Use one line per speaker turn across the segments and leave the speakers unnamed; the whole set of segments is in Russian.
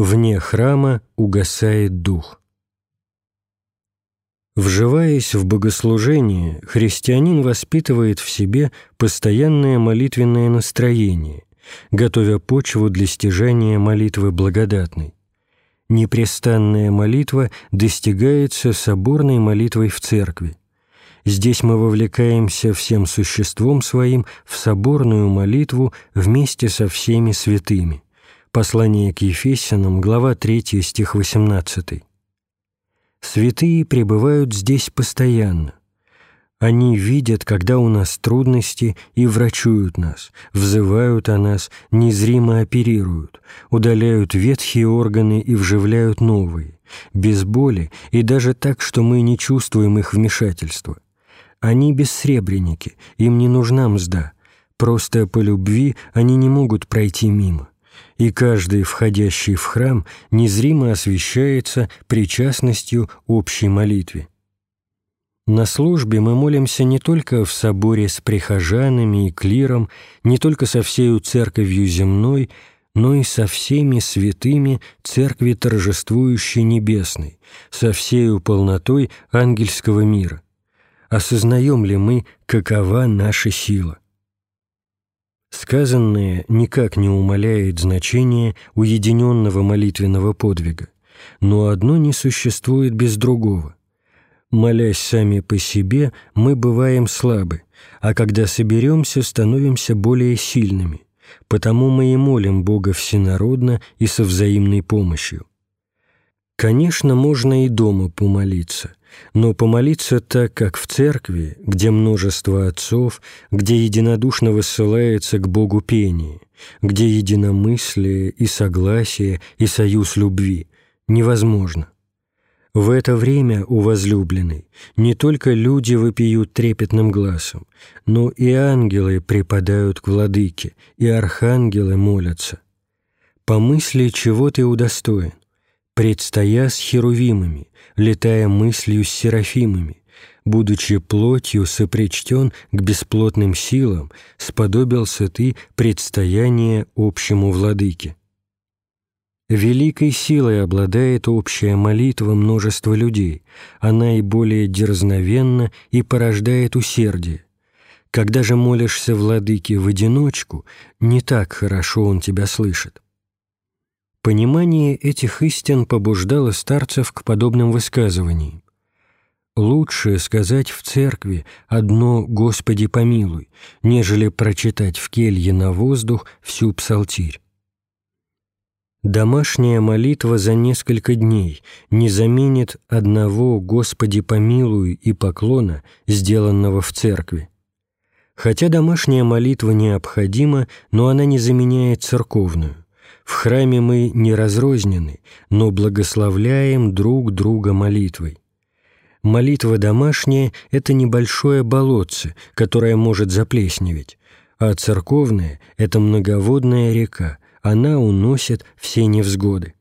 Вне храма угасает дух. Вживаясь в богослужение, христианин воспитывает в себе постоянное молитвенное настроение, готовя почву для стяжания молитвы благодатной. Непрестанная молитва достигается соборной молитвой в церкви. Здесь мы вовлекаемся всем существом своим в соборную молитву вместе со всеми святыми. Послание к Ефесянам, глава 3, стих 18. Святые пребывают здесь постоянно. Они видят, когда у нас трудности, и врачуют нас, взывают о нас, незримо оперируют, удаляют ветхие органы и вживляют новые, без боли и даже так, что мы не чувствуем их вмешательства. Они бессребреники, им не нужна мзда, просто по любви они не могут пройти мимо и каждый, входящий в храм, незримо освящается причастностью общей молитве. На службе мы молимся не только в соборе с прихожанами и клиром, не только со всею церковью земной, но и со всеми святыми церкви торжествующей небесной, со всею полнотой ангельского мира. Осознаем ли мы, какова наша сила? Сказанное никак не умаляет значение уединенного молитвенного подвига, но одно не существует без другого. Молясь сами по себе, мы бываем слабы, а когда соберемся, становимся более сильными, потому мы и молим Бога всенародно и со взаимной помощью. Конечно, можно и дома помолиться, но помолиться так, как в церкви, где множество отцов, где единодушно высылается к Богу пение, где единомыслие и согласие и союз любви, невозможно. В это время, у возлюбленной, не только люди вопиют трепетным глазом, но и ангелы припадают к владыке, и архангелы молятся. Помысли, чего ты удостоен, предстоя с херувимами, летая мыслью с серафимами, будучи плотью сопричтен к бесплотным силам, сподобился ты предстояние общему владыке. Великой силой обладает общая молитва множества людей, она и более дерзновенна и порождает усердие. Когда же молишься владыке в одиночку, не так хорошо он тебя слышит. Понимание этих истин побуждало старцев к подобным высказываниям. Лучше сказать в церкви одно «Господи помилуй», нежели прочитать в келье на воздух всю псалтирь. Домашняя молитва за несколько дней не заменит одного «Господи помилуй» и поклона, сделанного в церкви. Хотя домашняя молитва необходима, но она не заменяет церковную. В храме мы не разрознены, но благословляем друг друга молитвой. Молитва домашняя — это небольшое болотце, которое может заплесневеть, а церковная — это многоводная река, она уносит все невзгоды.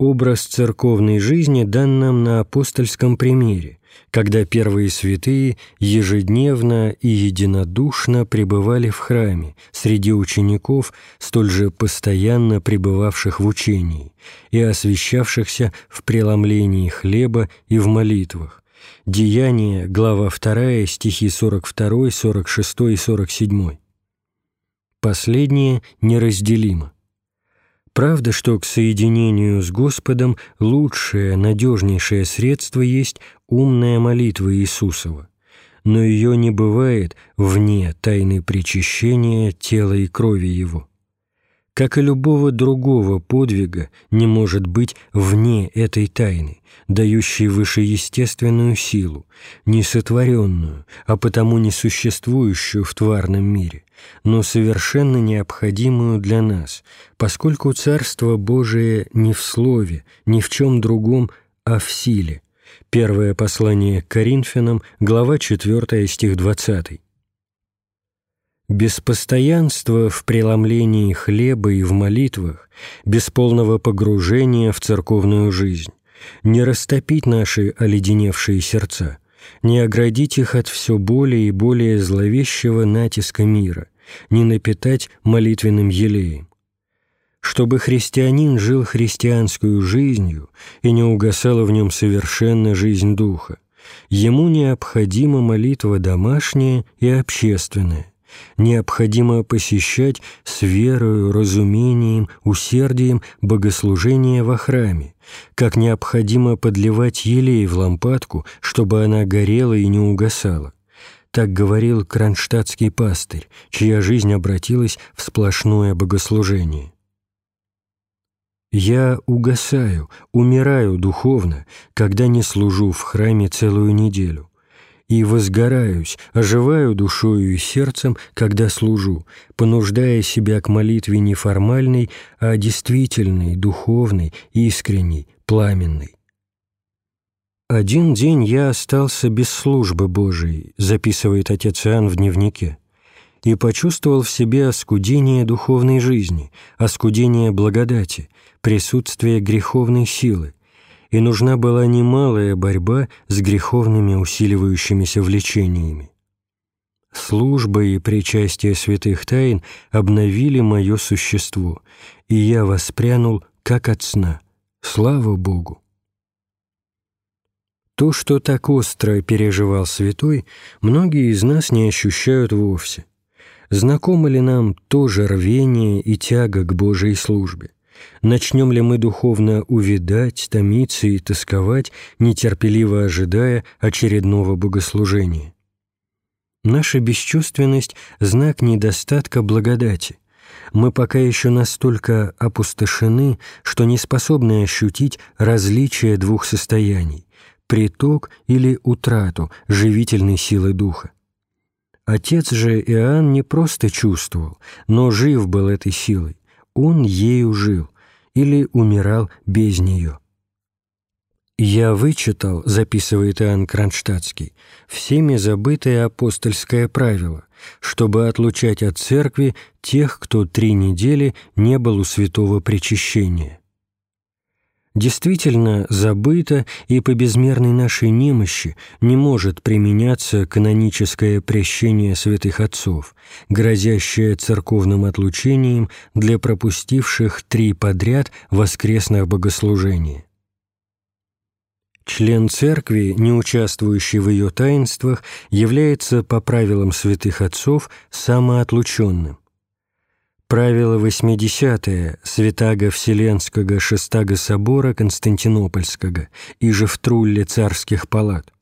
Образ церковной жизни дан нам на апостольском примере, когда первые святые ежедневно и единодушно пребывали в храме среди учеников, столь же постоянно пребывавших в учении и освящавшихся в преломлении хлеба и в молитвах. Деяния, глава 2, стихи 42, 46 и 47. Последнее неразделимо. Правда, что к соединению с Господом лучшее, надежнейшее средство есть умная молитва Иисусова, но ее не бывает вне тайны причащения тела и крови Его. Как и любого другого подвига не может быть вне этой тайны, дающей вышеестественную силу, не сотворенную, а потому не существующую в тварном мире, но совершенно необходимую для нас, поскольку Царство Божие не в слове, ни в чем другом, а в силе. Первое послание к Коринфянам, глава 4, стих 20. Без постоянства в преломлении хлеба и в молитвах, без полного погружения в церковную жизнь, не растопить наши оледеневшие сердца, не оградить их от все более и более зловещего натиска мира, не напитать молитвенным елеем. Чтобы христианин жил христианскую жизнью и не угасала в нем совершенно жизнь духа, ему необходима молитва домашняя и общественная, необходимо посещать с верою, разумением, усердием богослужение во храме, как необходимо подливать елей в лампадку, чтобы она горела и не угасала. Так говорил кронштадтский пастырь, чья жизнь обратилась в сплошное богослужение. «Я угасаю, умираю духовно, когда не служу в храме целую неделю и возгораюсь, оживаю душою и сердцем, когда служу, понуждая себя к молитве не формальной, а действительной, духовной, искренней, пламенной. «Один день я остался без службы Божией», записывает отец Иоанн в дневнике, и почувствовал в себе оскудение духовной жизни, оскудение благодати, присутствие греховной силы, и нужна была немалая борьба с греховными усиливающимися влечениями. Служба и причастие святых тайн обновили мое существо, и я воспрянул, как от сна. Слава Богу! То, что так остро переживал святой, многие из нас не ощущают вовсе. Знакомо ли нам тоже рвение и тяга к Божьей службе? Начнем ли мы духовно увидать, томиться и тосковать, нетерпеливо ожидая очередного богослужения? Наша бесчувственность – знак недостатка благодати. Мы пока еще настолько опустошены, что не способны ощутить различие двух состояний – приток или утрату живительной силы духа. Отец же Иоанн не просто чувствовал, но жив был этой силой он ею жил или умирал без нее. «Я вычитал, — записывает Иоанн Кронштадтский, — всеми забытое апостольское правило, чтобы отлучать от церкви тех, кто три недели не был у святого причащения действительно забыто и по безмерной нашей немощи не может применяться каноническое прещение святых отцов, грозящее церковным отлучением для пропустивших три подряд воскресных богослужения. Член церкви, не участвующий в ее таинствах, является по правилам святых отцов самоотлученным, Правило 80 Святаго Вселенского Шестаго Собора Константинопольского и же в Трулле царских палат.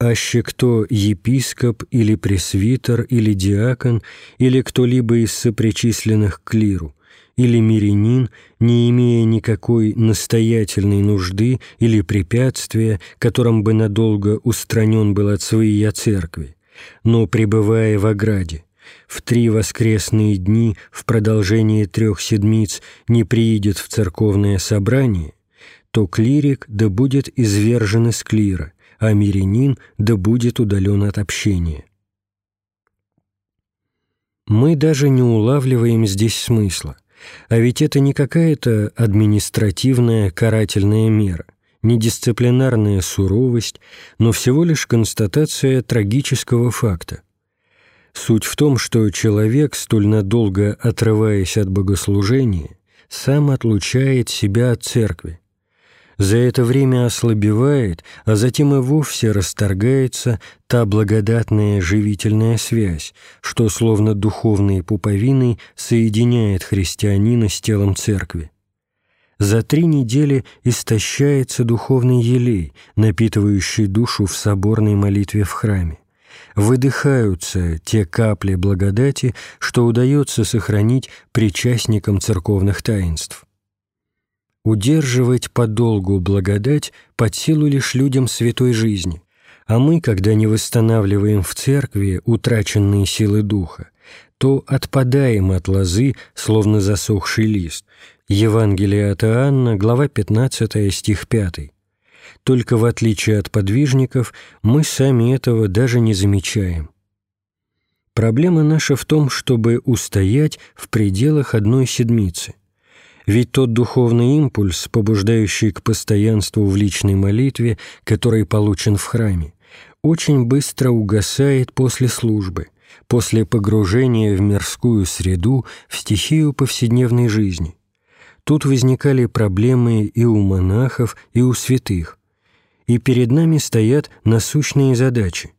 Аще кто епископ или пресвитер или диакон или кто-либо из сопричисленных к клиру или мирянин, не имея никакой настоятельной нужды или препятствия, которым бы надолго устранен был от своей церкви, но пребывая в ограде, в три воскресные дни в продолжении трех седмиц не приидет в церковное собрание, то клирик да будет извержен из клира, а мирянин да будет удален от общения. Мы даже не улавливаем здесь смысла, а ведь это не какая-то административная карательная мера, не дисциплинарная суровость, но всего лишь констатация трагического факта – Суть в том, что человек, столь надолго отрываясь от богослужения, сам отлучает себя от церкви. За это время ослабевает, а затем и вовсе расторгается та благодатная живительная связь, что словно духовной пуповиной соединяет христианина с телом церкви. За три недели истощается духовный елей, напитывающий душу в соборной молитве в храме выдыхаются те капли благодати, что удается сохранить причастникам церковных таинств. Удерживать подолгу благодать под силу лишь людям святой жизни, а мы, когда не восстанавливаем в церкви утраченные силы духа, то отпадаем от лозы, словно засохший лист. Евангелие от Иоанна, глава 15, стих 5 только в отличие от подвижников мы сами этого даже не замечаем. Проблема наша в том, чтобы устоять в пределах одной седмицы. Ведь тот духовный импульс, побуждающий к постоянству в личной молитве, который получен в храме, очень быстро угасает после службы, после погружения в мирскую среду, в стихию повседневной жизни. Тут возникали проблемы и у монахов, и у святых. И перед нами стоят насущные задачи.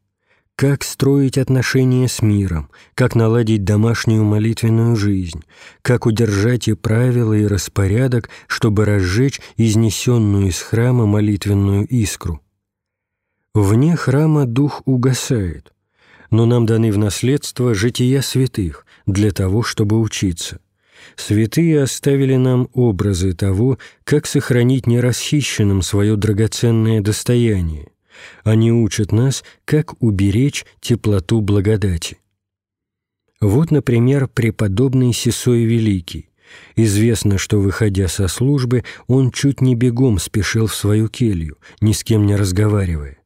Как строить отношения с миром, как наладить домашнюю молитвенную жизнь, как удержать и правила, и распорядок, чтобы разжечь изнесенную из храма молитвенную искру. Вне храма дух угасает, но нам даны в наследство жития святых для того, чтобы учиться. Святые оставили нам образы того, как сохранить нерасхищенным свое драгоценное достояние. Они учат нас, как уберечь теплоту благодати. Вот, например, преподобный Сесой Великий. Известно, что, выходя со службы, он чуть не бегом спешил в свою келью, ни с кем не разговаривая.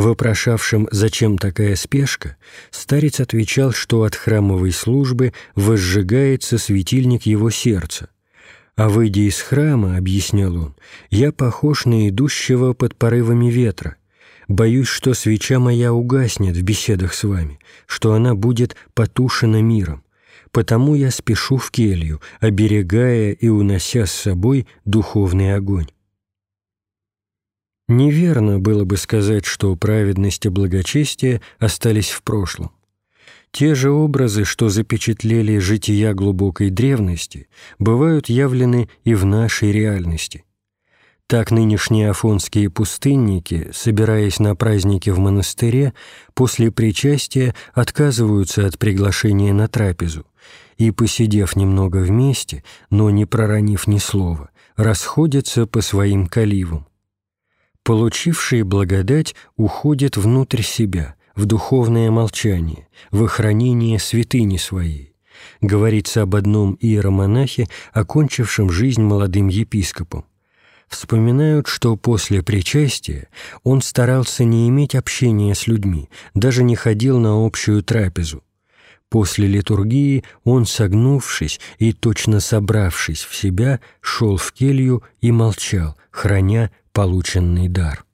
Вопрошавшим, зачем такая спешка, старец отвечал, что от храмовой службы возжигается светильник его сердца. А выйдя из храма, объяснял он, я похож на идущего под порывами ветра. Боюсь, что свеча моя угаснет в беседах с вами, что она будет потушена миром. Потому я спешу в келью, оберегая и унося с собой духовный огонь. Неверно было бы сказать, что праведность и благочестие остались в прошлом. Те же образы, что запечатлели жития глубокой древности, бывают явлены и в нашей реальности. Так нынешние афонские пустынники, собираясь на праздники в монастыре, после причастия отказываются от приглашения на трапезу и, посидев немного вместе, но не проронив ни слова, расходятся по своим каливам получивший благодать уходит внутрь себя, в духовное молчание, в охранение святыни своей. Говорится об одном иеромонахе, окончившем жизнь молодым епископом. Вспоминают, что после причастия он старался не иметь общения с людьми, даже не ходил на общую трапезу. После литургии он, согнувшись и точно собравшись в себя, шел в келью и молчал, храня полученный дар.